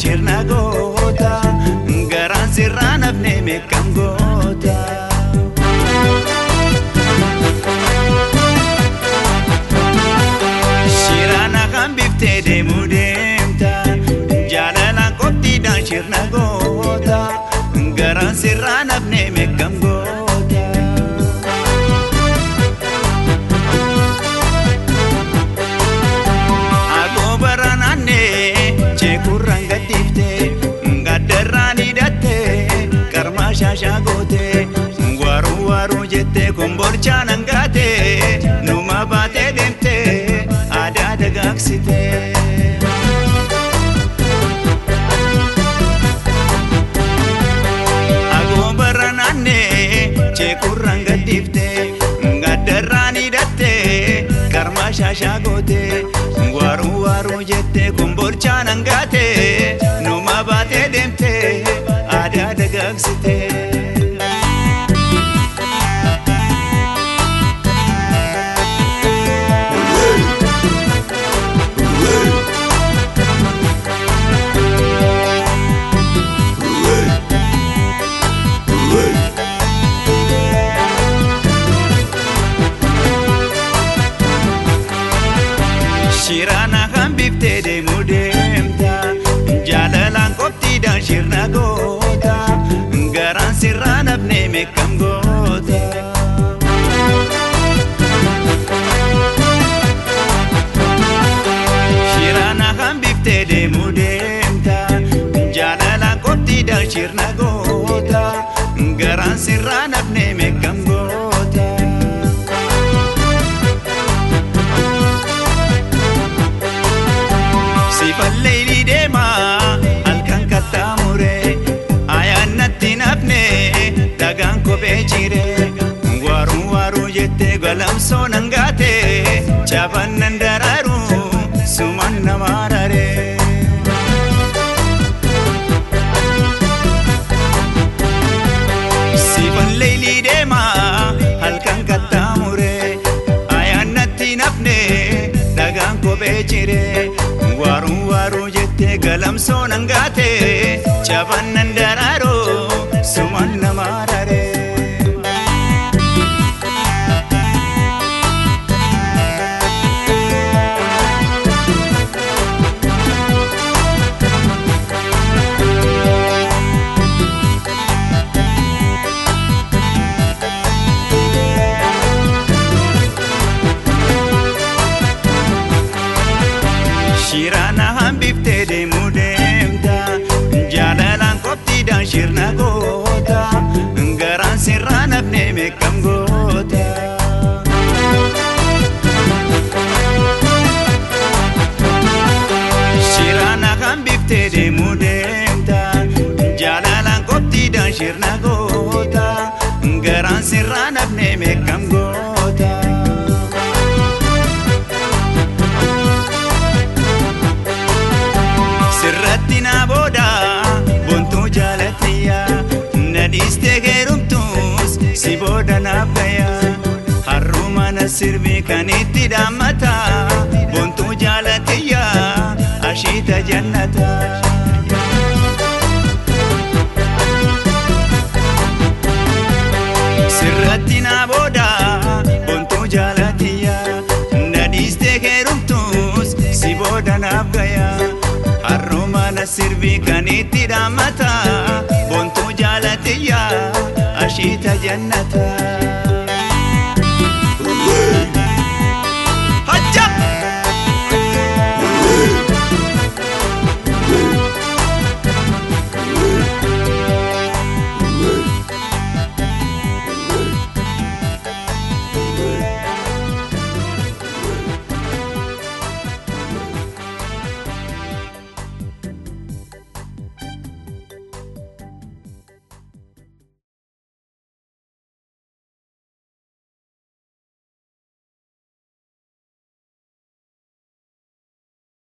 shirna goota garaan sirraa nafne meeqam goota. Shiraana kan biftee deemuu deemta jaalalaan qophiidhaan shirna goota garaan sirraa nafne meeqam goota. Naannee cheekurraan gadhiiftee gaddarraan hidhattee qarmaa shaashaa gootee waaruu waaruu jettee kombolchaan hangaatee numa baatee deemtee aadaa dagaagsitee. Shiraana kan biftee deemuu deemta jaalalaan qophiidhaan shirna goota garaan sirraa nafne meeqam goota. Shiraana kan biftee deemuu deemta jaalalaan qophiidhaan shirna goota garaan sirraa nafne meeqam goota. Galamsoo nan gaate chaban nan daraaru suman nama rare. Sifallee ni deema halkan kattaamure ayaan natti nafne dhagaan kophee jire waaruu waaruu jettee galamsoo nan gaate chaban nan daraaro sirraa nafne meeqam goota. Shiraana hambiftee deemuu deemta jaalalaan qophiidhaan shirna goota garaan sirraa nafne meeqam goota. Si booda naaf gaya harruu mana sirbii kan itti dhaammata bontuu jaalatiyya ashiita jannata. Sirratti na booda bontuu jaalatiyya na dhiistee heerumtuus si booda naaf gaya. Harroo mana sirbii kan itti dhaammata bontuu jaalatiyya ashiita jannata.